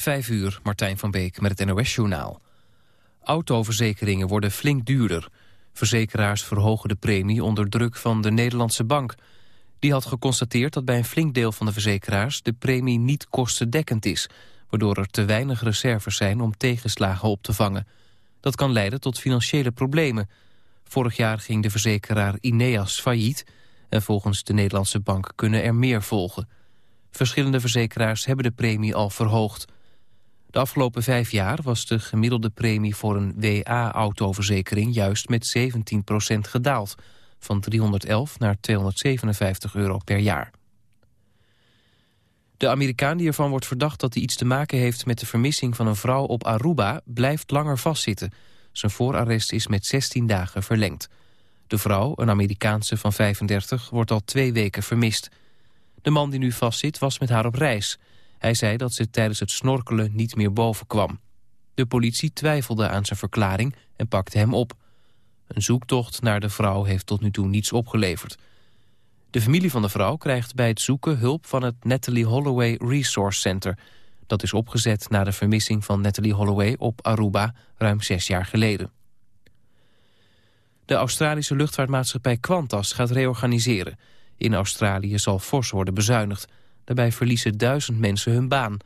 Vijf uur, Martijn van Beek met het NOS-journaal. Autoverzekeringen worden flink duurder. Verzekeraars verhogen de premie onder druk van de Nederlandse bank. Die had geconstateerd dat bij een flink deel van de verzekeraars... de premie niet kostendekkend is... waardoor er te weinig reserves zijn om tegenslagen op te vangen. Dat kan leiden tot financiële problemen. Vorig jaar ging de verzekeraar Ineas failliet... en volgens de Nederlandse bank kunnen er meer volgen. Verschillende verzekeraars hebben de premie al verhoogd... De afgelopen vijf jaar was de gemiddelde premie voor een WA-autoverzekering juist met 17% gedaald. Van 311 naar 257 euro per jaar. De Amerikaan die ervan wordt verdacht dat hij iets te maken heeft met de vermissing van een vrouw op Aruba blijft langer vastzitten. Zijn voorarrest is met 16 dagen verlengd. De vrouw, een Amerikaanse van 35, wordt al twee weken vermist. De man die nu vastzit was met haar op reis. Hij zei dat ze tijdens het snorkelen niet meer boven kwam. De politie twijfelde aan zijn verklaring en pakte hem op. Een zoektocht naar de vrouw heeft tot nu toe niets opgeleverd. De familie van de vrouw krijgt bij het zoeken hulp van het Natalie Holloway Resource Center. Dat is opgezet na de vermissing van Natalie Holloway op Aruba ruim zes jaar geleden. De Australische luchtvaartmaatschappij Qantas gaat reorganiseren. In Australië zal fors worden bezuinigd. Daarbij verliezen duizend mensen hun baan.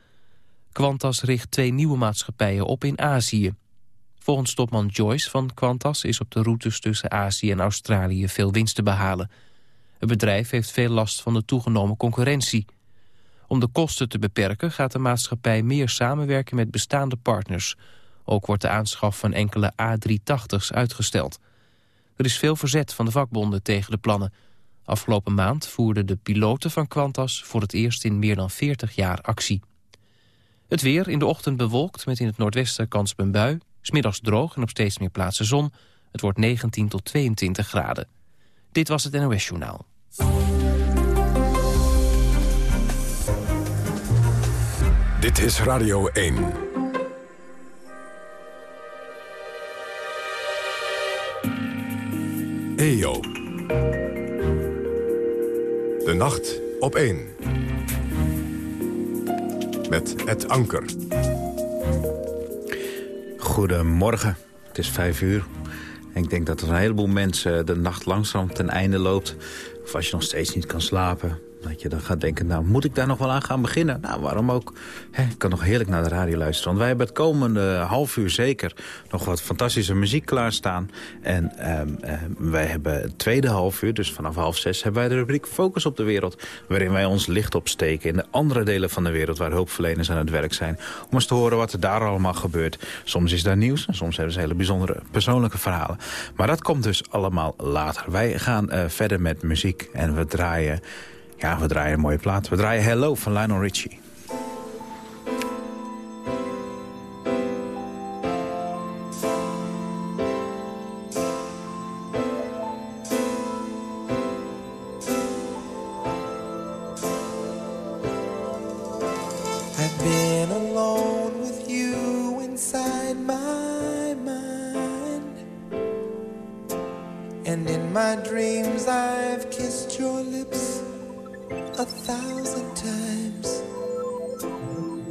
Qantas richt twee nieuwe maatschappijen op in Azië. Volgens topman Joyce van Qantas is op de routes tussen Azië en Australië veel winst te behalen. Het bedrijf heeft veel last van de toegenomen concurrentie. Om de kosten te beperken gaat de maatschappij meer samenwerken met bestaande partners. Ook wordt de aanschaf van enkele A380's uitgesteld. Er is veel verzet van de vakbonden tegen de plannen. Afgelopen maand voerden de piloten van Qantas voor het eerst in meer dan 40 jaar actie. Het weer in de ochtend bewolkt met in het noordwesten kans op een bui. Smiddags droog en op steeds meer plaatsen zon. Het wordt 19 tot 22 graden. Dit was het NOS Journaal. Dit is Radio 1. EO. Nacht op 1. Met het anker. Goedemorgen, het is vijf uur. En ik denk dat er een heleboel mensen de nacht langzaam ten einde loopt. Of als je nog steeds niet kan slapen, dat je dan gaat denken, nou, moet ik daar nog wel aan gaan beginnen? Nou, waarom ook? ik kan nog heerlijk naar de radio luisteren. Want wij hebben het komende half uur zeker nog wat fantastische muziek klaarstaan. En um, wij hebben het tweede half uur, dus vanaf half zes... hebben wij de rubriek Focus op de Wereld... waarin wij ons licht opsteken in de andere delen van de wereld... waar hulpverleners aan het werk zijn. Om eens te horen wat er daar allemaal gebeurt. Soms is daar nieuws en soms hebben ze hele bijzondere persoonlijke verhalen. Maar dat komt dus allemaal later. Wij gaan uh, verder met muziek en we draaien... Ja, we draaien een mooie plaat. We draaien Hello van Lionel Richie.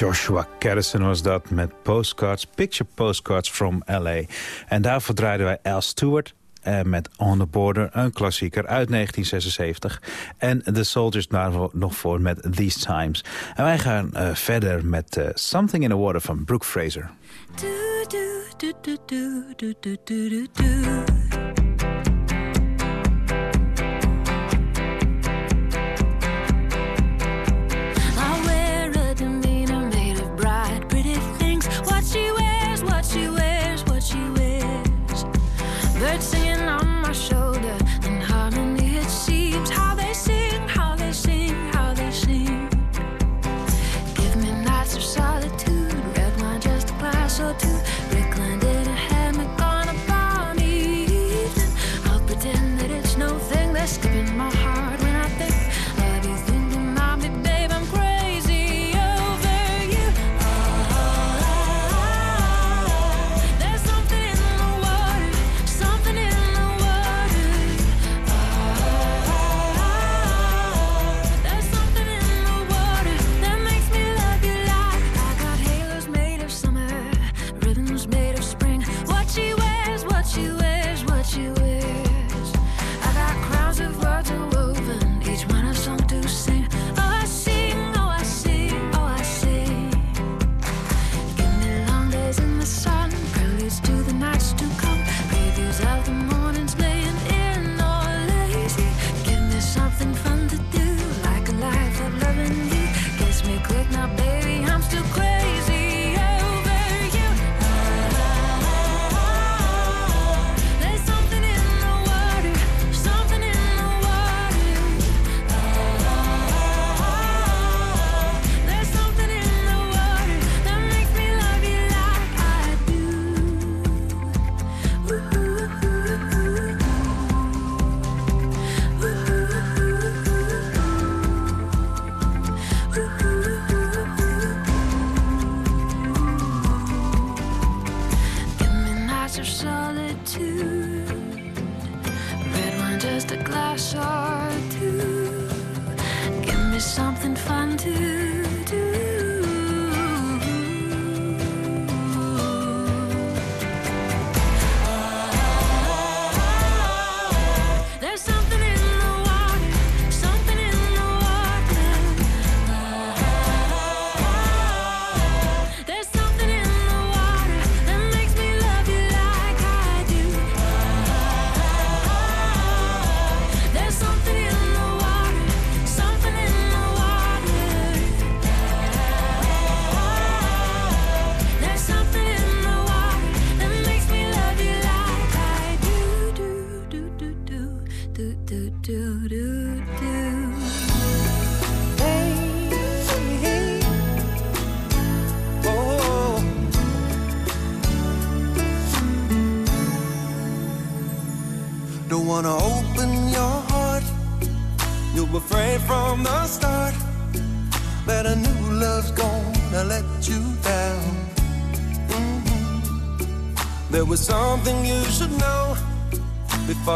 Joshua Caddison was dat met postcards, picture postcards from L.A. En daarvoor draaiden wij Al Stewart uh, met On the Border, een klassieker uit 1976. En The Soldiers daarvoor nog voor met These Times. En wij gaan uh, verder met uh, Something in the Water van Brooke Fraser.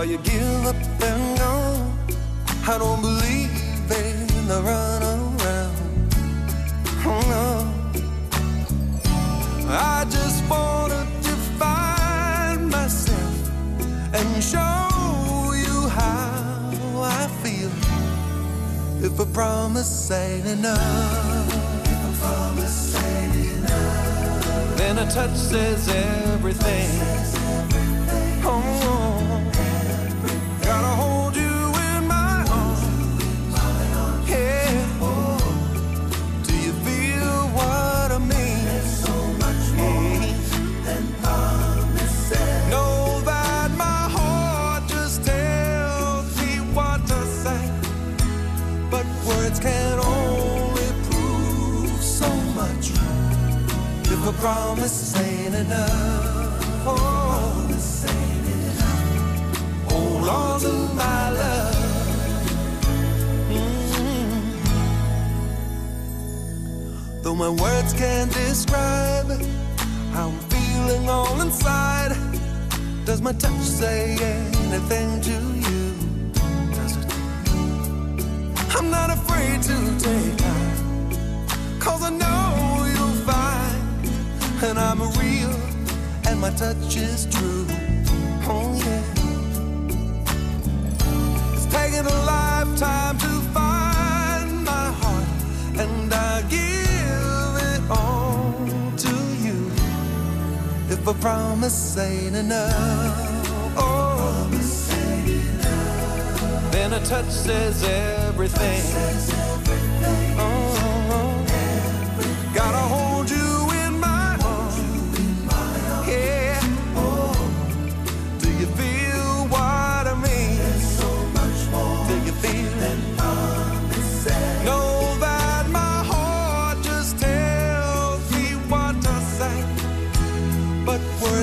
You give up and go. I don't believe in the run around. Oh no. I just wanted to find myself and show you how I feel. If a promise ain't enough, if a promise ain't enough, then a touch says everything. If a promise ain't enough, oh, hold on to my love. Mm. Though my words can't describe how I'm feeling all inside, does my touch say anything to you? Does it? I'm not afraid to take time, cause I know and I'm real, and my touch is true. Oh, yeah. It's taken a lifetime to find my heart, and I give it all to you. If a promise ain't enough, oh, promise ain't enough. then a touch says everything.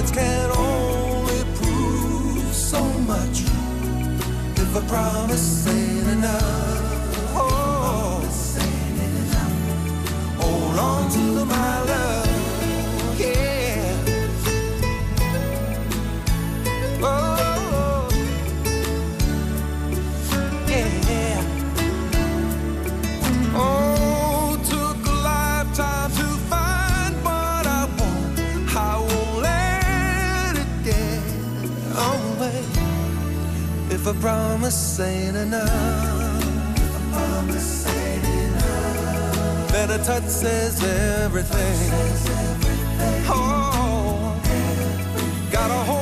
Words can only prove so much. If a promise ain't enough, a promise ain't enough, a promise ain't enough, then a touch says everything. Oh, gotta hold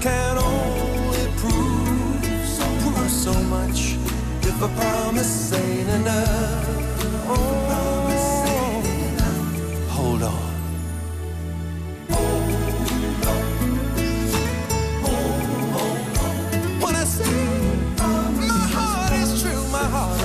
can only prove so prove so much. If a promise ain't enough, oh, hold I say my heart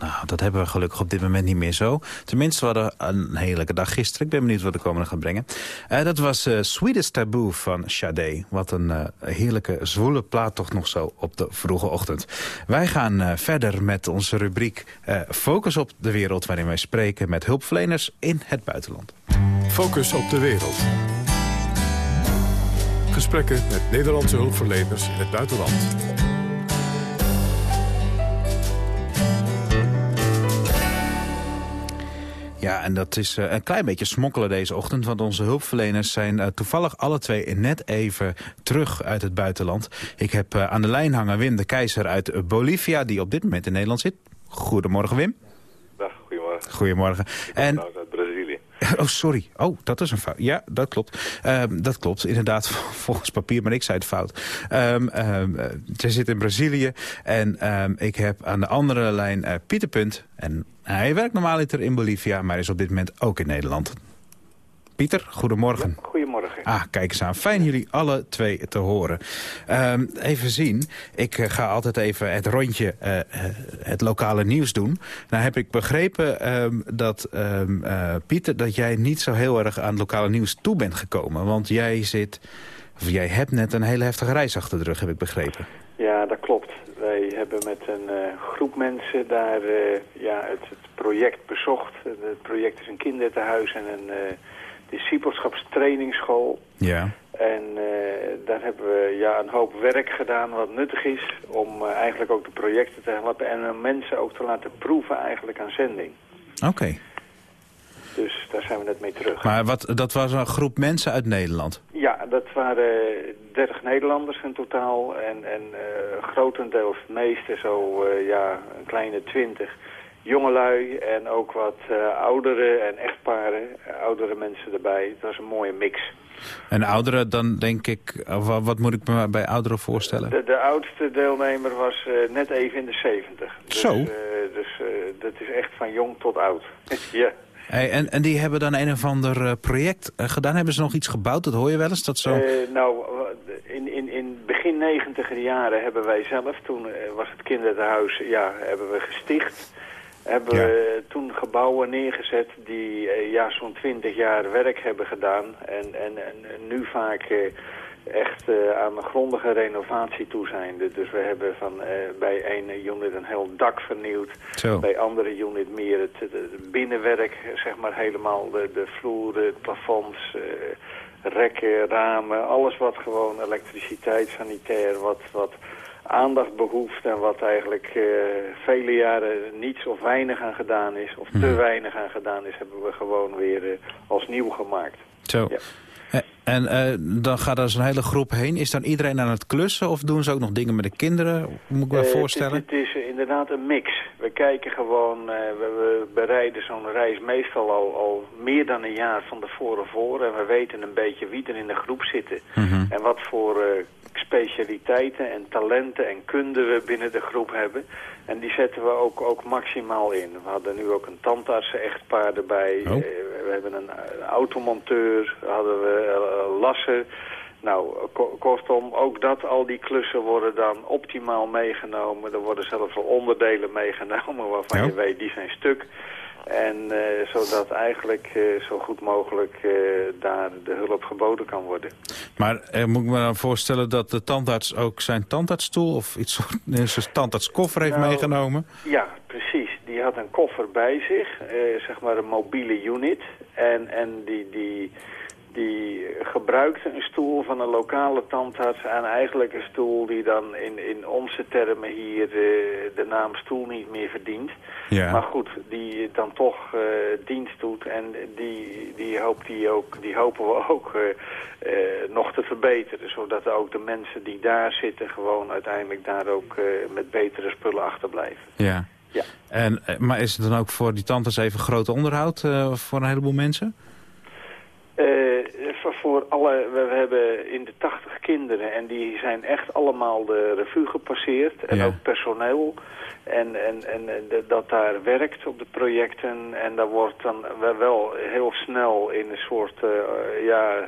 Nou, dat hebben we gelukkig op dit moment niet meer zo. Tenminste, we hadden een heerlijke dag gisteren. Ik ben benieuwd wat de komende gaat brengen. Eh, dat was eh Sweetest Taboo van Sade. Wat een eh, heerlijke, zwoele plaat toch nog zo op de vroege ochtend. Wij gaan verder met onze rubriek Focus op de wereld... waarin wij spreken met hulpverleners in het buitenland. Focus op de wereld. Gesprekken met Nederlandse hulpverleners in het buitenland. Ja, en dat is eh, een klein beetje smokkelen deze ochtend... want onze hulpverleners zijn eh, toevallig alle twee net even terug uit het buitenland. Ik heb eh, aan de lijn hangen Wim de Keizer uit Bolivia... die op dit moment in Nederland zit. Goedemorgen, Wim. Dag, goedemorgen. Goedemorgen. En, Nou. oh, sorry. Oh, dat is een fout. Ja, dat klopt. Ehm, dat klopt, inderdaad, volgens papier, maar ik zei het fout. Ehm ehm, eh, zij zit in Brazilië en ik heb aan de andere lijn eh, Pieter Punt. En hij werkt normaaliter in Bolivia, maar is op dit moment ook in Nederland. Pieter, goedemorgen. Goedemorgen. Ah, kijk eens aan. Fijn jullie alle twee te horen. Ehm, even zien. Ik eh, ga altijd even het rondje, eh, eh, het lokale nieuws doen. Nou heb ik begrepen ehm, dat, ehm, eh, Pieter, dat jij niet zo heel erg aan het lokale nieuws toe bent gekomen. Want jij zit, of jij hebt net een hele heftige reis achter de rug, heb ik begrepen. Ja, dat klopt. Wij hebben met een groep mensen daar ja, het, het project bezocht. Het project is een kinderthuis en een discipelschapstrainingsschool. Ja. En eh, daar hebben we ja, een hoop werk gedaan wat nuttig is om eh, eigenlijk ook de projecten te helpen en om mensen ook te laten proeven eigenlijk aan zending. Oké. Dus daar zijn we net mee terug. Maar wat, dat was een groep mensen uit Nederland? Ja, dat waren 30 Nederlanders in totaal en, en eh, grotendeels het meeste zo ja, een kleine 20 jongelui en ook wat eh, oudere en echtparen, eh, oudere mensen erbij. Het was een mooie mix. En ouderen, dan denk ik... wa- wat moet ik me bij ouderen voorstellen? De, de oudste deelnemer was eh, net even in de 70. Dus, Zo. eh, dus eh, dat is echt van jong tot oud. ja. Hey, en, en die hebben dan een of ander eh, project eh, gedaan. Hebben ze nog iets gebouwd? Dat hoor je wel eens. Dat zo... Eh, nou, in, in, in begin negentiger jaren hebben wij zelf, toen eh, was het kinderthuis, ja, hebben we gesticht. Hebben Ja. we toen gebouwen neergezet die eh, ja, zo'n twintig jaar werk hebben gedaan. En, en, en nu vaak eh, echt eh, aan een grondige renovatie toe zijn. Dus- we hebben van, bij ene unit een heel dak vernieuwd. Zo. Bij andere unit meer het, binnenwerk, zeg maar helemaal de, de vloeren, het plafonds, rekken, ramen. Alles wat gewoon elektriciteit, sanitair, wat, wat aandacht behoeft en wat eigenlijk eh, vele jaren niets of weinig aan gedaan is, of te weinig aan gedaan is, hebben we gewoon weer eh, als nieuw gemaakt. Zo. Ja. Eh, En dan gaat er zo'n hele groep heen. Is dan iedereen aan het klussen of doen ze ook nog dingen met de kinderen? Moet ik me voorstellen? Het, is- het is inderdaad een mix. We kijken gewoon, we, we bereiden zo'n reis meestal al, al meer dan een jaar van tevoren voor. En we weten een beetje wie er in de groep zitten. Mhm. En wat voor specialiteiten en talenten en kunde we binnen de groep hebben. En die zetten we ook, ook maximaal in. We hadden nu ook een tandartsen-echtpaar erbij. Oh. Eh, we hebben een, een automonteur, hadden we eh, lasser. Nou, ko- kortom, ook dat, al die klussen worden dan optimaal meegenomen. Er worden zelfs al onderdelen meegenomen waarvan Ja. je weet, die zijn stuk. En eh, zodat eigenlijk eh, zo goed mogelijk eh, daar de hulp geboden kan worden. Maar moet ik me dan voorstellen dat de tandarts ook zijn tandartsstoel... of iets soort tandartskoffer heeft Nou, meegenomen? Ja, precies. Die had een koffer bij zich, zeg maar een mobiele unit. En, en die, die, die gebruikte een stoel van een lokale tandarts... en eigenlijk een stoel die dan in, in onze termen hier eh, de naam stoel niet meer verdient. Ja. Maar goed, die dan toch eh, dienst doet en die, die, hoopt die, ook, die hopen we ook eh, nog te verbeteren. Zodat ook de mensen die daar zitten gewoon uiteindelijk daar ook met betere spullen achterblijven. Ja. Ja. En, maar is het dan ook voor die tandarts even groot onderhoud voor een heleboel mensen? Eh, voor, alle, we, we hebben in de 80 kinderen en die zijn echt allemaal de revue gepasseerd. En Ja. ook personeel. En, en, en de- dat daar werkt op de projecten. En daar wordt dan wel- heel snel in een soort, eh, ja, eh,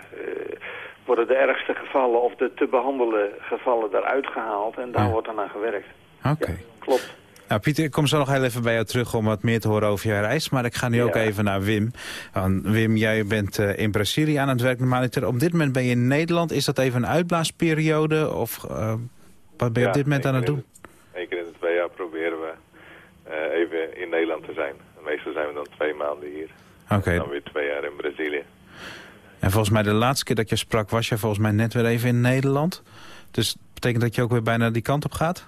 worden de ergste gevallen of de te behandelen gevallen daaruit gehaald. En daar Ja. wordt dan aan gewerkt. Oké. Klopt. Nou, Pieter, ik kom zo nog heel even bij jou terug om wat meer te horen over jouw reis. Maar ik ga nu ook even naar Wim. Want Wim, jij bent eh, in Brazilië aan het werk normaliter. Op dit moment ben je in Nederland. Is dat even een uitblaasperiode? Of eh, wat ben je op dit moment aan het doen? Eén keer in de twee jaar proberen we eh, even in Nederland te zijn. Meestal zijn we dan twee maanden hier. Oké. Dan weer twee jaar in Brazilië. En volgens mij de laatste keer dat je sprak was je volgens mij net weer even in Nederland. Dus betekent dat je ook weer bijna die kant op gaat?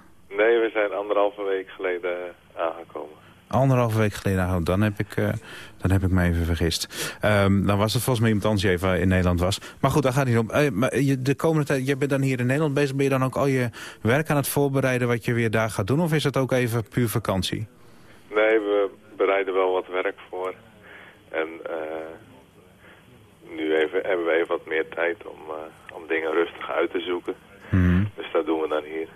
Anderhalve week geleden eh, aangekomen. Anderhalve week geleden, nou, dan, heb ik, eh, dan heb ik me even vergist. Ehm, dan was het volgens mij iemand anders die even in Nederland was. Maar goed, daar gaat het niet om. Eh, maar je, de komende tijd, je bent dan hier in Nederland bezig. Ben je dan ook al je werk aan het voorbereiden wat je weer daar gaat doen? Of is het ook even puur vakantie? Nee, we bereiden wel wat werk voor. En nu even, hebben we even wat meer tijd om, om dingen rustig uit te zoeken. Mhm. Dus dat doen we dan hier.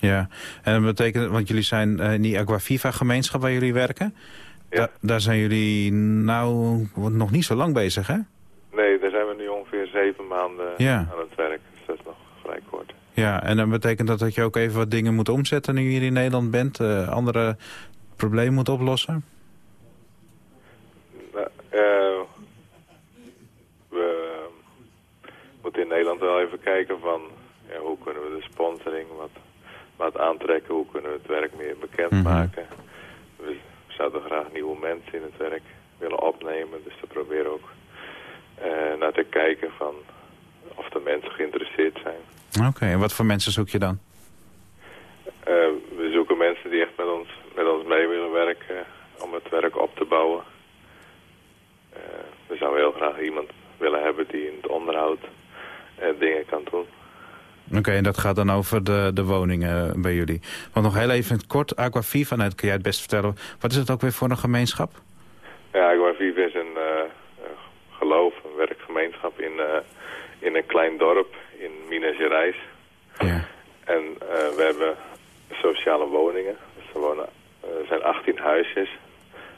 Ja, en dat betekent, want jullie zijn eh, in die Aqua Viva gemeenschap waar jullie werken. Ja. Da- daar zijn jullie nou nog niet zo lang bezig, hè? Nee, daar zijn we nu ongeveer zeven maanden Ja. aan het werk. Dus dat is nog vrij kort. Ja, en dan betekent dat dat je ook even wat dingen moet omzetten nu je hier in Nederland bent. eh, andere problemen moet oplossen. Nou, eh, we moeten in Nederland wel even kijken van ja, hoe kunnen we de sponsoring wat, wat aantrekken, hoe kunnen we het werk meer bekendmaken. We zouden graag nieuwe mensen in het werk willen opnemen, dus daar proberen we ook eh, naar te kijken van of de mensen geïnteresseerd zijn. Oké, en wat voor mensen zoek je dan? Eh, we zoeken mensen die echt met ons, met ons mee willen werken om het werk op te bouwen. Eh, we zouden heel graag iemand willen hebben die in het onderhoud dingen kan doen. Oké, en dat gaat dan over de, de woningen bij jullie. Want nog heel even kort, Aquaviva, nou, dat kun jij het best vertellen. Wat is het ook weer voor een gemeenschap? Ja, Aquaviv is een eh, een geloof, een werkgemeenschap in, eh, in een klein dorp in Minas Gerais. Ja. En eh, we hebben sociale woningen. Dus er wonen, eh, er zijn 18 huisjes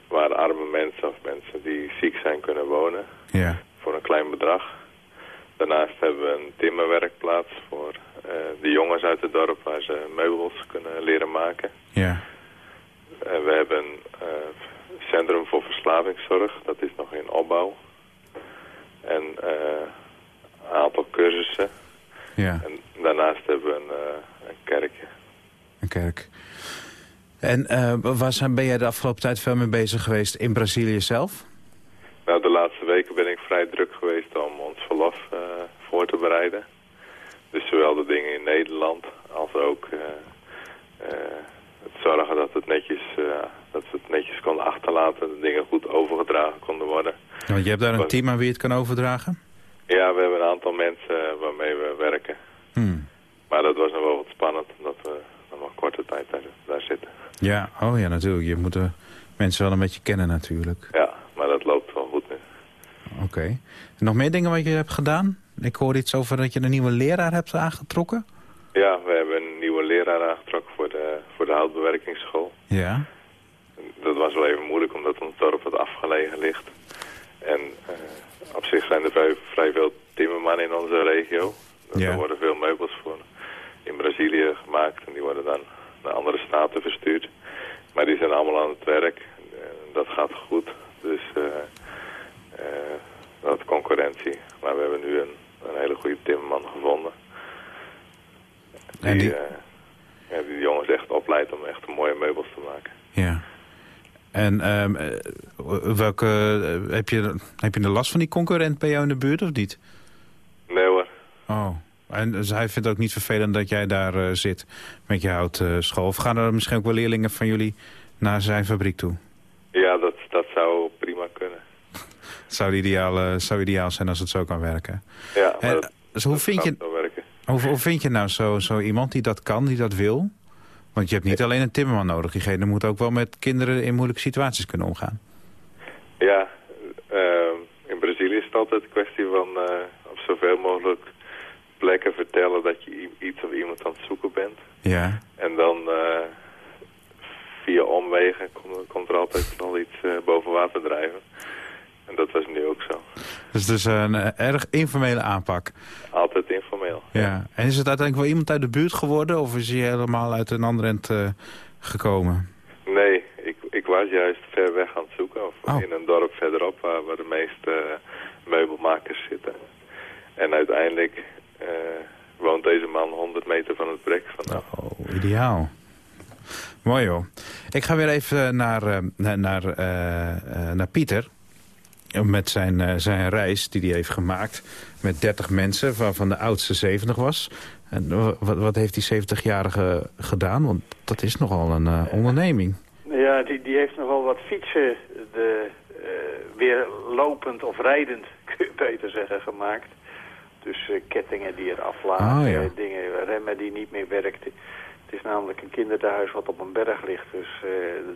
waar arme mensen of mensen die ziek zijn kunnen wonen Ja. voor een klein bedrag. Daarnaast hebben we een timmerwerkplaats voor eh, de jongens uit het dorp waar ze meubels kunnen leren maken. Ja. En we hebben een eh, centrum voor verslavingszorg, dat is nog in opbouw. En eh, een aantal cursussen. Ja, En daarnaast hebben we een, een kerkje. een kerk. En waar zijn, ben jij de afgelopen tijd veel mee bezig geweest? In Brazilië zelf? Nou, de laatste weken ben ik vrij druk geweest om verlof eh, voor te bereiden. Dus zowel de dingen in Nederland als ook eh, eh, het zorgen dat, het netjes, dat het netjes konden achterlaten. De dingen goed overgedragen konden worden. Want je hebt daar een team aan wie je het kan overdragen? Ja, we hebben een aantal mensen waarmee we werken. Hmm. Maar dat was nog wel wat spannend, omdat we nog korte tijd daar, daar zitten. Ja, oh ja, natuurlijk. Je moet de mensen wel een beetje kennen natuurlijk. Ja, maar dat loopt. Oké. Nog meer dingen wat je hebt gedaan? Ik hoor iets over dat je een nieuwe leraar hebt aangetrokken. Ja, we hebben een nieuwe leraar aangetrokken voor de, voor de houtbewerkingsschool. Ja. Dat was wel even moeilijk, omdat ons dorp wat afgelegen ligt. En eh, op zich zijn er vrij, vrij veel timmermannen in onze regio. Dus Ja. Er worden veel meubels voor in Brazilië gemaakt en die worden dan naar andere staten verstuurd. Maar die zijn allemaal aan het werk. En dat gaat goed. Dus eh dat concurrentie. Maar we hebben nu een, een hele goede timmerman gevonden. En die- ja, die de jongens echt opleidt om echt mooie meubels te maken. Ja. En ehm, eh, welke, eh, heb, je, heb je de last van die concurrent bij jou in de buurt of niet? Nee hoor. Oh. En dus hij vindt het ook niet vervelend dat jij daar zit met je houtschool. of gaan er misschien ook wel leerlingen van jullie naar zijn fabriek toe? Ja, dat, dat zou prima kunnen. Het zou ideaal, eh, zou ideaal zijn als het zo kan werken. Ja, maar En, dat, dus hoe dat vind je, hoe, hoe vind je nou zo, zo iemand die dat kan, die dat wil? Want je hebt niet alleen een timmerman nodig. Diegene moet ook wel met kinderen in moeilijke situaties kunnen omgaan. Ja, eh, in Brazilië is het altijd een kwestie van eh, op zoveel mogelijk plekken vertellen dat je iets of iemand aan het zoeken bent. Ja. En dan eh, via omwegen komt, komt er altijd wel iets eh, boven water drijven. En dat was nu ook zo. Dus het is een eh, erg informele aanpak. Altijd informeel. Ja. En is het uiteindelijk wel iemand uit de buurt geworden? Of is hij helemaal uit een ander end eh, gekomen? Nee, ik, ik was juist ver weg aan het zoeken. Of Oh. in een dorp verderop waar, waar de meeste eh, meubelmakers zitten. En uiteindelijk woont deze man 100 meter van het brek vanaf. Oh, ideaal. Mooi joh. Ik ga weer even naar, naar, naar, naar Pieter. Met zijn, eh, zijn reis die hij heeft gemaakt. Met 30 mensen, waarvan de oudste 70 was. En wa- wat, wat heeft die 70-jarige gedaan? Want dat is nogal een eh, onderneming. Ja, die, die heeft nogal wat fietsen de, eh, weer lopend of rijdend, kun je beter zeggen, gemaakt. Dus kettingen die er aflaten, Oh, ja. dingen, remmen die niet meer werkten. Het is namelijk een kinderthuis wat op een berg ligt. Dus eh,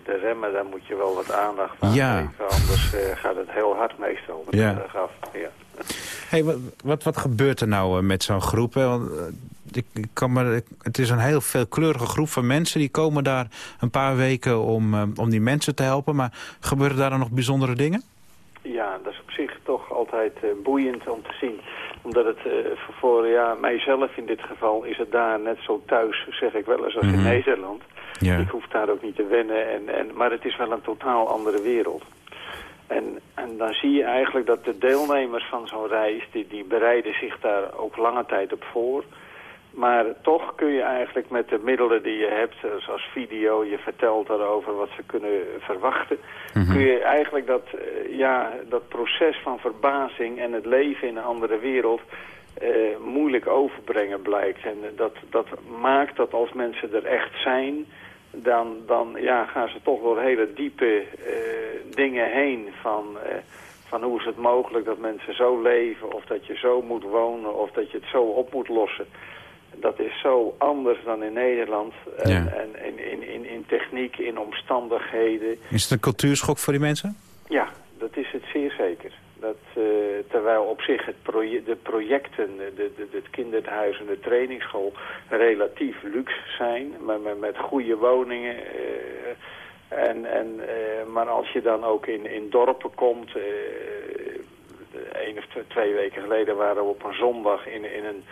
de remmen, daar moet je wel wat aandacht aan Ja. geven. Anders eh, gaat het heel hard meestal de Ja. berg af. Ja. Hey, wat, wat, wat gebeurt er nou eh, met zo'n groep? hè? Want, ik, kan ik- het is een heel veelkleurige groep van mensen. Die komen daar een paar weken om, om die mensen te helpen. Maar gebeuren daar dan nog bijzondere dingen? Ja, zich toch altijd eh, boeiend om te zien. Omdat het eh, voor, ja, mijzelf in dit geval is het daar net zo thuis, zeg ik wel eens, als in Mhm. Nederland. Ja. Ik hoef daar ook niet te wennen, en, en, maar het is wel een totaal andere wereld. En, en dan zie je eigenlijk dat de deelnemers van zo'n reis, die, die bereiden zich daar ook lange tijd op voor. Maar toch kun je eigenlijk met de middelen die je hebt, zoals video, je vertelt daarover wat ze kunnen verwachten, kun je eigenlijk dat, eh, ja, dat proces van verbazing en het leven in een andere wereld eh, moeilijk overbrengen blijkt. En dat, dat maakt dat als mensen er echt zijn, dan, dan ja, gaan ze toch door hele diepe eh, dingen heen van... eh, van hoe is het mogelijk dat mensen zo leven, of dat je zo moet wonen, of dat je het zo op moet lossen. Dat is zo anders dan in Nederland. En, Ja. en in, in, in, in techniek, in omstandigheden. Is het een cultuurschok voor die mensen? Ja, dat is het zeer zeker. Dat, eh, terwijl op zich het proje de projecten, de, de, het kinderhuis en de trainingsschool relatief luxe zijn. Maar met, met goede woningen. eh, en, en, eh, maar als je dan ook in, in dorpen komt... eh, een of twee, twee weken geleden waren we op een zondag in, in een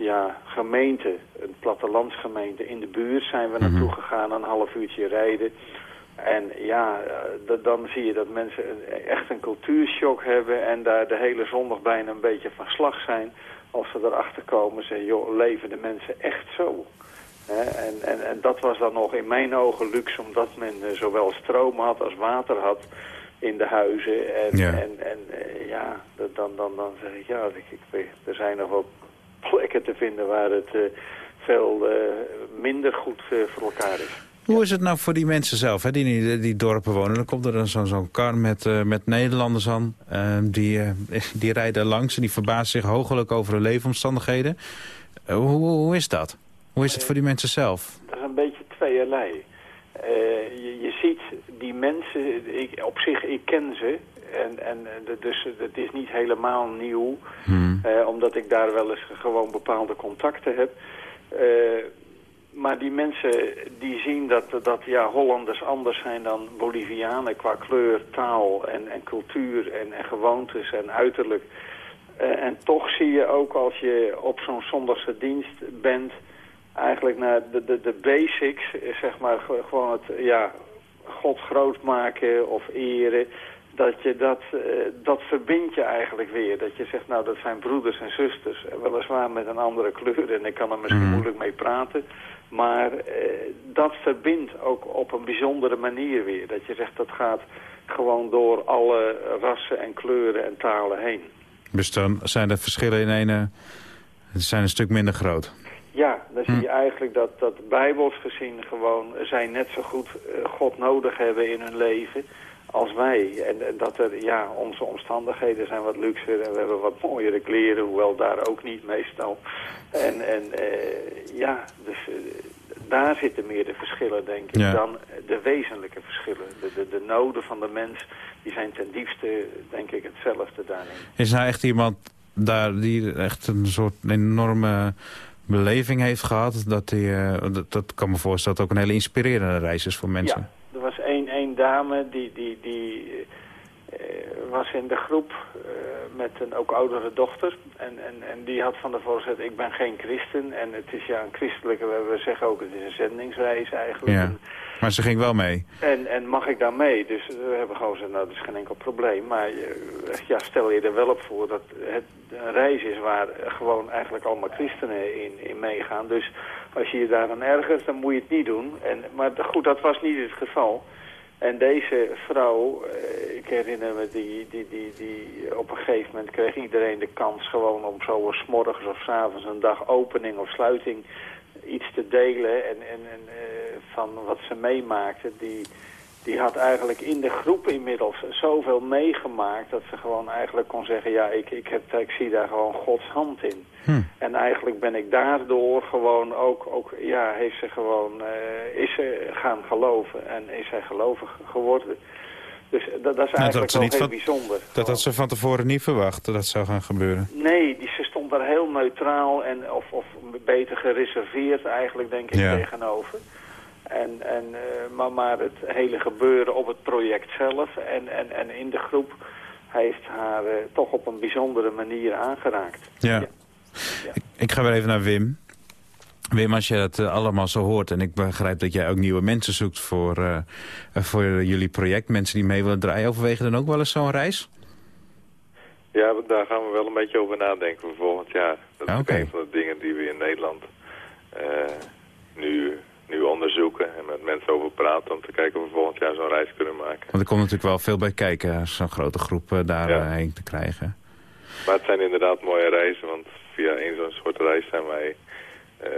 ja, gemeente, een plattelandsgemeente in de buurt zijn we naartoe gegaan, een half uurtje rijden. En ja, eh, dan zie je dat mensen echt een cultuurshock hebben en daar de hele zondag bijna een beetje van slag zijn. Als ze erachter komen, zeggen, joh, leven de mensen echt zo? En, en, en dat was dan nog in mijn ogen luxe, omdat men eh, zowel stroom had als water had in de huizen. En, Ja. en, en eh, ja, dan, dan, dan zeg ik, ja, ik, ik, er zijn nog wel plekken te vinden waar het eh, veel eh, minder goed eh, voor elkaar is. Hoe is het nou voor die mensen zelf, hè, die in die, dorpen wonen? Dan komt er dan zo'n kar met, met Nederlanders aan. eh, die, eh, die rijden langs en die verbazen zich hoogelijk over hun leefomstandigheden. Hoe, hoe, hoe is dat? Hoe is het voor die mensen zelf? Dat is een beetje tweeërlei. Je, je ziet die mensen, ik, op zich, ik ken ze. En, en eh, dus het is niet helemaal nieuw. eh, omdat ik daar wel eens gewoon bepaalde contacten heb. Eh, maar die mensen die zien dat, dat ja, Hollanders anders zijn dan Bolivianen qua kleur, taal en, en cultuur en, en gewoontes en uiterlijk. Eh, en toch zie je ook als je op zo'n zondagse dienst bent, eigenlijk naar de, de, de basics, eh, zeg maar ge- gewoon het, ja, God groot maken of eren, dat je dat, eh, dat verbindt je eigenlijk weer. Dat je zegt, nou dat zijn broeders en zusters, en weliswaar met een andere kleur en ik kan er misschien moeilijk mee praten, maar eh, dat verbindt ook op een bijzondere manier weer. Dat je zegt, dat gaat gewoon door alle rassen en kleuren en talen heen. Dus dan zijn de verschillen in een, eh, zijn een stuk minder groot. Ja, dan zie je eigenlijk dat, dat bijbels gezien gewoon zij net zo goed eh, God nodig hebben in hun leven als wij. En, en dat er, ja, onze omstandigheden zijn wat luxer en we hebben wat mooiere kleren, hoewel daar ook niet meestal. En, en eh, ja, dus eh, daar zitten meer de verschillen, denk ik, Ja. dan de wezenlijke verschillen. De, de, de noden van de mens, die zijn ten diepste, denk ik, hetzelfde daarin. Is nou echt iemand daar die echt een soort enorme beleving heeft gehad? Dat, die, eh, dat, dat kan me voorstellen dat ook een hele inspirerende reis is voor mensen. Ja, één, dame die, die, die eh, was in de groep eh, met een ook oudere dochter. En, en, en die had van tevoren gezegd, ik ben geen christen. En het is ja een christelijke, we zeggen ook, het is een zendingsreis eigenlijk. Ja. En, Maar ze ging wel mee. en, en mag ik daar mee? Dus we hebben gewoon gezegd, nou dat is geen enkel probleem. Maar eh, ja, stel je er wel op voor dat het een reis is waar gewoon eigenlijk allemaal christenen in, in meegaan. Dus als je je daaraan ergert, dan moet je het niet doen. En, maar goed, dat was niet het geval. En deze vrouw, eh, ik herinner me, die, die, die, die, op een gegeven moment kreeg iedereen de kans gewoon om zo 's morgens of 's avonds een dag opening of sluiting iets te delen en, en, en eh, van wat ze meemaakte. Die, die had eigenlijk in de groep inmiddels zoveel meegemaakt dat ze gewoon eigenlijk kon zeggen, ja, ik, ik, heb, ik zie daar gewoon Gods hand in. En eigenlijk ben ik daardoor gewoon ook, ook ja, heeft ze gewoon, eh, is ze gaan geloven en is zij gelovig geworden. Dus dat, dat is Nou, eigenlijk ze wel niet heel van- bijzonder. Dat had ze van tevoren niet verwacht dat dat zou gaan gebeuren. Nee, die, ze stond daar heel neutraal en of, of beter gereserveerd eigenlijk, denk ik, Ja. tegenover. En, en, eh, maar, maar het hele gebeuren op het project zelf en, en, en in de groep heeft haar eh, toch op een bijzondere manier aangeraakt. Ja. Ik, ik ga weer even naar Wim. Wim, als je dat eh, allemaal zo hoort... en ik begrijp dat jij ook nieuwe mensen zoekt voor, voor jullie project... mensen die mee willen draaien, overwegen dan ook wel eens zo'n reis? Ja, daar gaan we wel een beetje over nadenken voor volgend jaar. Dat Ja, ook oké. een van de dingen die we in Nederland eh, nu, nu onderzoeken en met mensen over praten om te kijken of we volgend jaar zo'n reis kunnen maken. Want er komt natuurlijk wel veel bij kijken... zo'n grote groep eh, daar Ja. eh, te krijgen. Maar het zijn inderdaad mooie reizen, want via een zo'n soort reis zijn wij eh,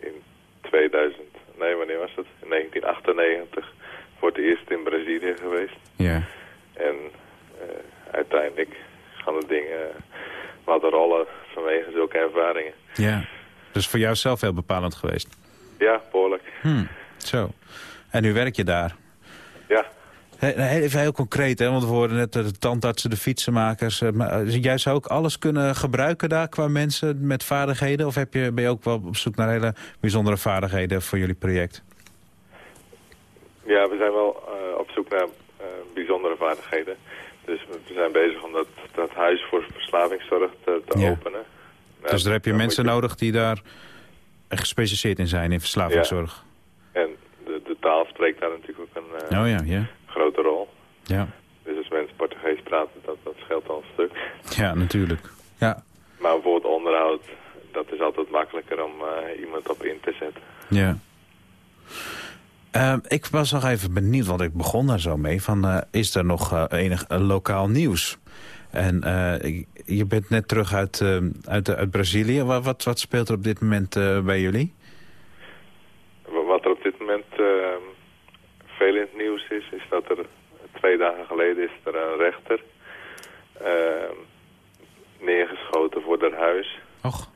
in 2000, nee wanneer was het? In 1998 voor het eerst in Brazilië geweest. Ja. En uiteindelijk gaan de dingen wat rollen vanwege zulke ervaringen. Ja. Dus voor jou zelf heel bepalend geweest? Ja, behoorlijk. Hmm. Zo. En nu werk je daar? Ja. He- Even heel concreet, hè? want we hoorden net de tandartsen, de fietsenmakers. eh, Maar eh, jij zou ook alles kunnen gebruiken daar qua mensen met vaardigheden? Of heb je, ben je ook wel op zoek naar hele bijzondere vaardigheden voor jullie project? Ja, we zijn wel eh, op zoek naar eh, bijzondere vaardigheden. Dus we zijn bezig om dat, dat huis voor verslavingszorg te, te Ja. openen. Nou, dus daar heb je mensen nodig die daar gespecialiseerd in zijn, in verslavingszorg. En de, de taal spreekt daar natuurlijk ook een eh, Oh ja, ja. grote rol. Ja, Dus als mensen Portugees praten, dat, dat scheelt al een stuk. ja natuurlijk. Ja, Maar bijvoorbeeld onderhoud, dat is altijd makkelijker om eh, iemand op in te zetten. ja. Ehm, ik was nog even benieuwd, want ik begon daar zo mee. Van, eh, is er nog enig lokaal nieuws? En eh, je bent net terug uit, eh, uit, uit Brazilië. Wat, wat, wat speelt er op dit moment eh, bij jullie? Wa- Wat er op dit moment veel in het nieuws is, is dat er twee dagen geleden is er een rechter neergeschoten voor haar huis. Och.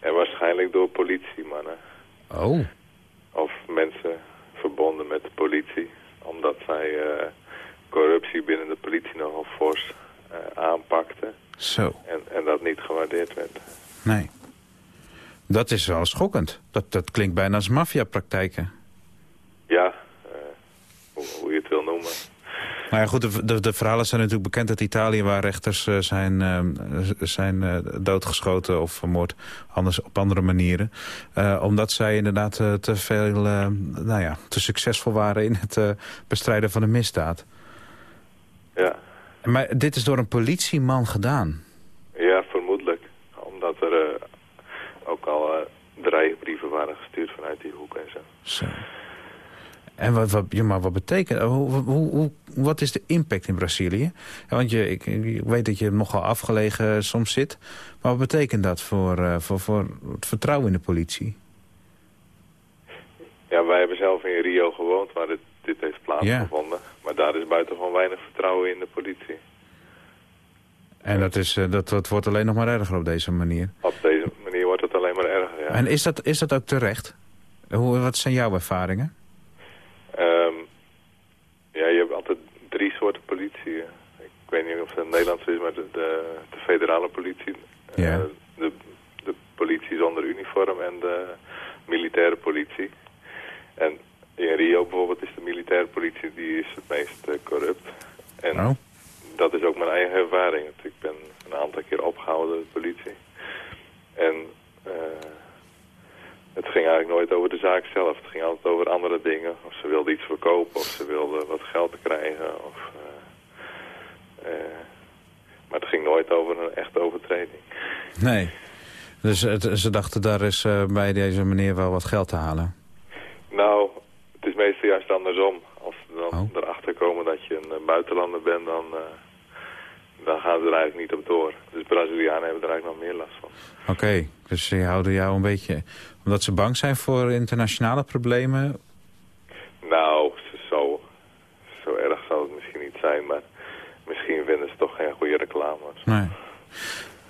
En waarschijnlijk door politiemannen. Oh. Of mensen verbonden met de politie. Omdat zij corruptie binnen de politie nogal fors eh, aanpakten. Zo. En, en dat niet gewaardeerd werd. Nee. Dat is wel schokkend. Dat, dat klinkt bijna als maffiapraktijken. Ja, eh, hoe, hoe je het wil noemen. Maar ja, goed, de, de, de verhalen zijn natuurlijk bekend uit Italië... waar rechters eh, zijn, zijn doodgeschoten of vermoord anders, op andere manieren. Omdat zij inderdaad te veel, nou ja, te succesvol waren... in het bestrijden van de misdaad. Ja. Maar dit is door een politieman gedaan. Ja, vermoedelijk. Omdat er eh, ook al eh, dreigbrieven waren gestuurd vanuit die hoek en zo. Zo. En wat, wat, ja, maar wat betekent, hoe, hoe, hoe, wat is de impact in Brazilië? Ja, want je, ik, ik weet dat je nogal afgelegen soms zit. Maar wat betekent dat voor, eh, voor, voor het vertrouwen in de politie? Ja, wij hebben zelf in Rio gewoond waar dit, dit heeft plaatsgevonden. Maar daar is buitengewoon weinig vertrouwen in de politie. En dat, is, eh, dat, dat wordt alleen nog maar erger op deze manier. Op deze manier wordt het alleen maar erger, ja. En is dat, is dat ook terecht? Hoe, wat zijn jouw ervaringen? Ehm, ja, je hebt altijd drie soorten politie. Ik weet niet of het Nederlands is, maar de, de, de federale politie. Ja. Eh, de, de politie zonder uniform en de militaire politie. En in Rio bijvoorbeeld is de militaire politie die is het meest eh, corrupt. En Oh. dat is ook mijn eigen ervaring. Want Ik ben een aantal keer opgehouden door de politie. En eh, het ging eigenlijk nooit over de zaak zelf. Het ging altijd over andere dingen. Of ze wilden iets verkopen, of ze wilden wat geld krijgen. Of, eh, maar het ging nooit over een echte overtreding. Nee. Dus het, ze dachten daar is bij deze meneer wel wat geld te halen. Nou, het is meestal juist andersom. Als ze dan Oh. erachter komen dat je een eh, buitenlander bent, dan, eh, dan gaan ze er eigenlijk niet op door. Dus Brazilianen hebben er eigenlijk nog meer last van. Oké, dus ze houden jou een beetje... Omdat ze bang zijn voor internationale problemen? Nou, zo, zo erg zou het misschien niet zijn, maar misschien vinden ze toch geen goede reclame. Nee.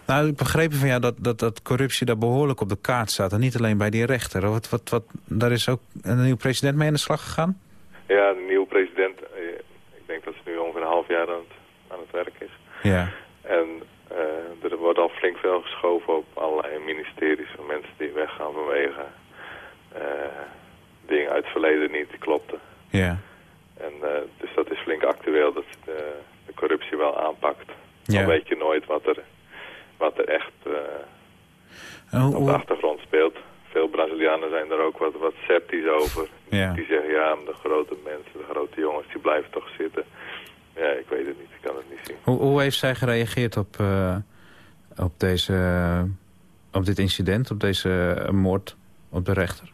Nou, ik begreep van jou dat, dat, dat corruptie daar behoorlijk op de kaart staat. En niet alleen bij die rechter. Wat, wat, wat, daar is ook een nieuwe president mee aan de slag gegaan? Ja, de nieuwe president, eh, ik denk dat ze nu ongeveer een half jaar aan het, aan het werk is. Ja. En eh, er wordt al flink veel geschoven op allerlei ministeries van mensen die weggaan vanwege eh, dingen uit het verleden niet klopten. Ja. En, dus dat is flink actueel dat ze de, de corruptie wel aanpakt. Ja. Dan weet je nooit wat er, wat er echt eh, op de achtergrond speelt. Veel Brazilianen zijn er ook wat, wat sceptisch over. Ja. Die zeggen, ja, de grote mensen, de grote jongens, die blijven toch zitten. Ja, ik weet het niet, ik kan het niet zien. hoe, hoe heeft zij gereageerd op, eh, op, deze, op dit incident, op deze eh, moord op de rechter?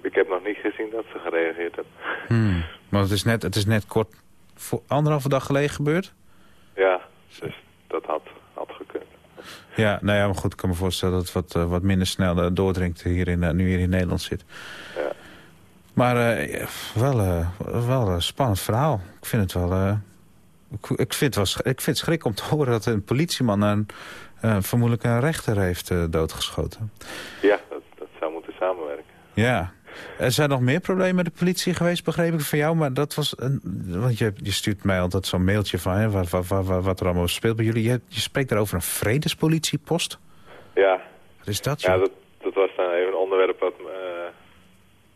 Ik heb nog niet gezien dat ze gereageerd hebben. Hmm. Maar het is net, het is net kort voor anderhalve dag geleden gebeurd? Ja, dus dat had, had gekund. Ja, nou ja, maar goed, ik kan me voorstellen dat het wat, eh, wat minder snel eh, doordringt hier in, eh, nu hier in Nederland zit. Ja. Maar wel, wel een spannend verhaal. Ik vind het wel... ik, ik, vind het wel ik vind het schrik om te horen dat een politieman een, vermoedelijk een rechter heeft doodgeschoten. Ja, dat, dat zou moeten samenwerken. Ja. Er zijn nog meer problemen met de politie geweest, begreep ik van jou. Maar dat was een... Want je, je stuurt mij altijd zo'n mailtje van hè, wat, wat, wat, wat er allemaal speelt bij jullie. Je, je spreekt daar over een vredespolitiepost. Ja, Wat is dat? ja dat, dat was dan even een onderwerp wat me eh,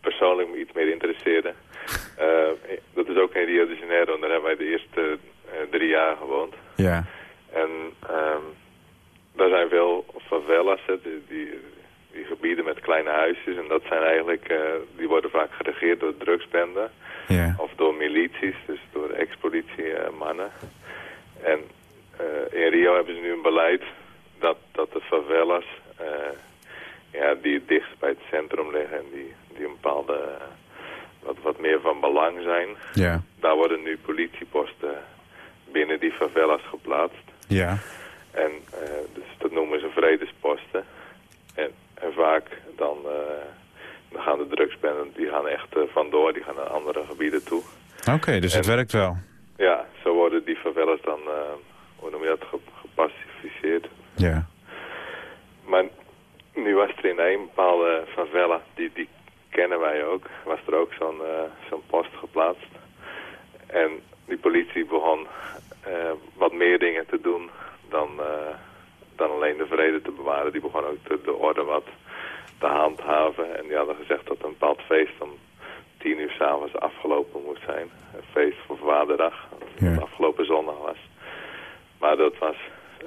persoonlijk me iets meer interesseerde. Eh, dat is ook in Rio de Janeiro, en daar hebben wij de eerste eh, drie jaar gewoond. Ja. En ehm, daar zijn veel favelas, die, die gebieden met kleine huisjes. En dat zijn eigenlijk, eh, die worden vaak geregeerd door drugsbenden. Ja. Of door milities, dus door ex-politiemannen. en eh, in Rio hebben ze nu een beleid dat, dat de favelas, eh, ja, die dicht bij het centrum liggen en die, die een bepaalde, eh, wat, wat meer van belang zijn, Ja. daar worden nu politieposten binnen die favelas geplaatst. Ja. En eh, dus dat noemen ze vredesposten. En, en vaak dan, eh, dan gaan de drugsbenden, die gaan echt eh, vandoor, die gaan naar andere gebieden toe. Oké, dus het werkt wel. Ja, zo worden die favelas dan, eh, hoe noem je dat, ge- gepacificeerd. Ja. Maar nu was er in een bepaalde favela, die, die kennen wij ook, was er ook zo'n zo'n post geplaatst. En die politie begon wat meer dingen te doen dan, dan alleen de vrede te bewaren. Die begon ook de, de orde wat te handhaven. En die hadden gezegd dat een bepaald feest om tien uur s'avonds afgelopen moest zijn. Een feest voor Vaderdag, dat Ja. afgelopen zondag was. Maar dat was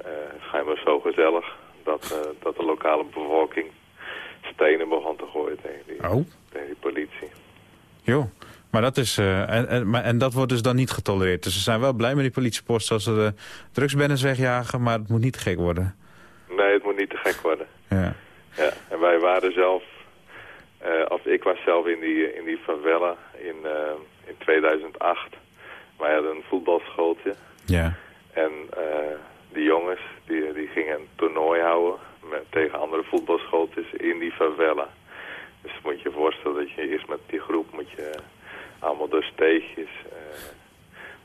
eh, schijnbaar zo gezellig dat, eh, dat de lokale bevolking stenen begon te gooien tegen die, Oh. tegen die politie. Joh. Maar dat, is, eh, en, en, maar, en dat wordt dus dan niet getolereerd. Dus ze zijn wel blij met die politiepost als ze de drugsbendes wegjagen, maar het moet niet gek worden. Nee, het moet niet te gek worden. Ja. Ja, en wij waren zelf, eh, of ik was zelf in die, in die favela in, eh, in 2008. Wij hadden een voetbalschooltje. Ja. En eh, die jongens die, die gingen een toernooi houden met, tegen andere voetbalschooltjes in die favela. Dus moet je je voorstellen dat je eerst met die groep moet je allemaal door steegjes,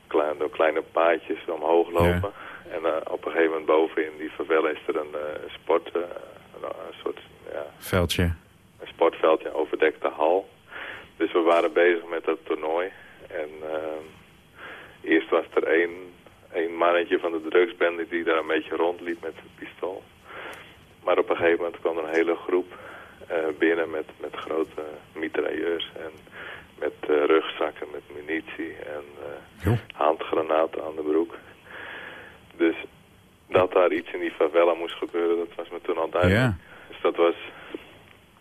klein, door kleine paadjes omhoog lopen. En eh, op een gegeven moment boven in die favela is er een eh, sport, eh, een, een soort ja, Veldje. een sportveldje, een overdekte hal. Dus we waren bezig met dat toernooi. En eerst was er één, één mannetje van de drugsbende die daar een beetje rondliep met zijn pistool. Maar op een gegeven moment kwam er een hele groep binnen met, met grote mitrailleurs en met rugzakken met munitie en handgranaten aan de broek. Dus dat daar iets in die favela moest gebeuren, dat was me toen al duidelijk. Ja. Dus dat was,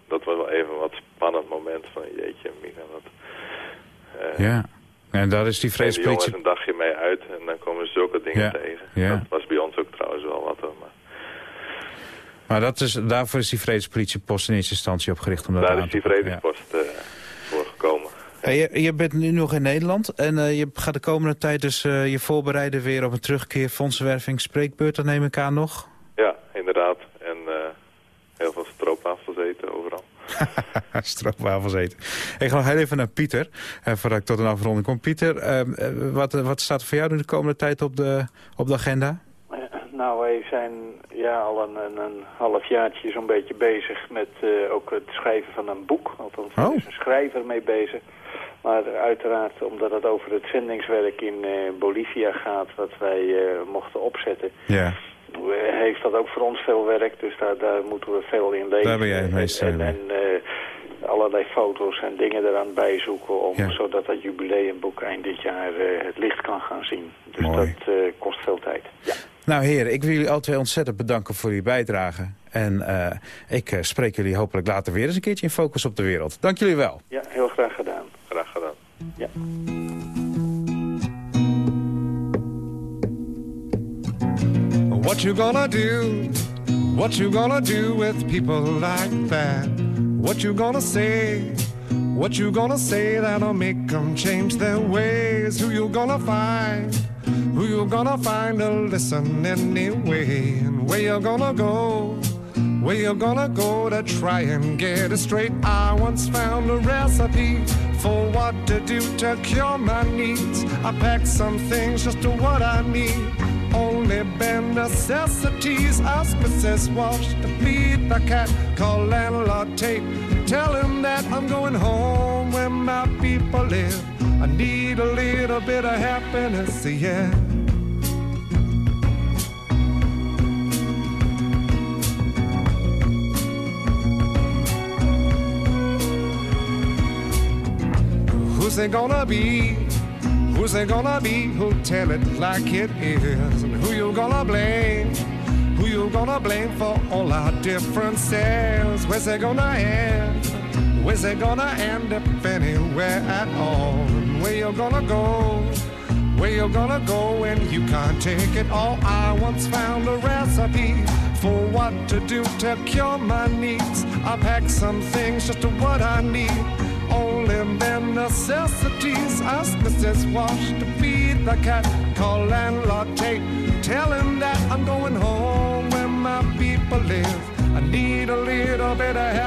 dat was wel even wat spannend moment van jeetje Mina, wat... eh, Ja. En daar is die de jongens een dagje mee uit en dan komen zulke dingen Ja, tegen. ja. Dat was bij ons ook trouwens wel wat hoor, maar Maar dat is, daarvoor is die vredespolitiepost in eerste instantie opgericht. Om dat daar aan is die vredespost. Hey, je, je bent nu nog in Nederland en eh, je gaat de komende tijd dus eh, je voorbereiden weer op een terugkeer, fondsenwerving, spreekbeurt, dat neem ik aan nog. Ja, inderdaad. En eh, heel veel stroopwafels eten overal. Stroopwafels eten. Ik ga nog heel even naar Pieter, eh, voordat ik tot een afronding kom. Pieter, eh, eh, wat, wat staat er voor jou nu de komende tijd op de, op de agenda? Nou, wij zijn ja, al een, een, een halfjaartje zo'n beetje bezig met eh, ook het schrijven van een boek. Althans, er Oh. is een schrijver mee bezig. Maar uiteraard, omdat het over het zendingswerk in eh, Bolivia gaat, wat wij eh, mochten opzetten, Ja, heeft dat ook voor ons veel werk. Dus daar, daar moeten we veel in lezen. Daar ben jij het En, en, allerlei foto's en dingen eraan bijzoeken, om, Ja. zodat dat jubileumboek eind dit jaar het licht kan gaan zien. Dus Mooi. dat kost veel tijd. Ja. Nou heren, ik wil jullie alle twee ontzettend bedanken voor jullie bijdrage. En eh, ik eh, spreek jullie hopelijk later weer eens een keertje in Focus op de Wereld. Dank jullie wel. ja, heel graag gedaan. Graag gedaan. Ja. What you gonna do? What you gonna do with people like that? What you gonna say What you gonna say that'll make them change their ways? Who you gonna find? Who you gonna find to listen anyway? And where you gonna go? Where you gonna go to try and get it straight? I once found a recipe for what to do to cure my needs. I packed some things just to what I need. Only bare necessities. Ask Mrs. Walsh to feed the cat. Call landlord Tate. Tell him that I'm going home where my people live. I need a little bit of happiness, yeah. Who's it gonna be? Who's it gonna be who'll tell it like it is? And who you gonna blame? Who you gonna blame for all our differences? Where's it gonna end? Where's it gonna end if anywhere at all? Where you gonna go? Where you gonna go when you can't take it all? I once found a recipe for what to do to cure my needs. I packed some things just to what I need. Only bare necessities. Ask Mrs. Wash to feed the cat. Call landlord Tate. Tell him that I'm going home where my people live. I need a little bit of happiness,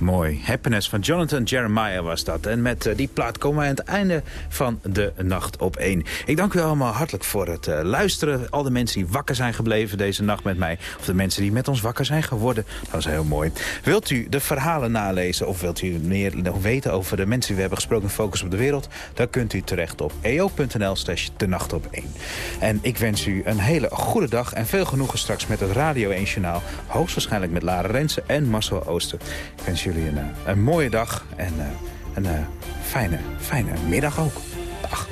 Mooi. Happiness van Jonathan Jeremiah was dat. En met eh, die plaat komen wij aan het einde van de Nacht op 1. Ik dank u allemaal hartelijk voor het eh, luisteren. Al de mensen die wakker zijn gebleven deze nacht met mij. Of de mensen die met ons wakker zijn geworden. Dat was heel mooi. Wilt u de verhalen nalezen of wilt u meer weten over de mensen die we hebben gesproken in Focus op de Wereld? Dan kunt u terecht op eo.nl slash de nacht op 1. En ik wens u een hele goede dag en veel genoegen straks met het Radio 1 Journaal. Hoogstwaarschijnlijk met Lara Rensen en Marcel Ooster. Ik wens jullie een, eh, een mooie dag en eh, een, een fijne, fijne middag ook. Dag.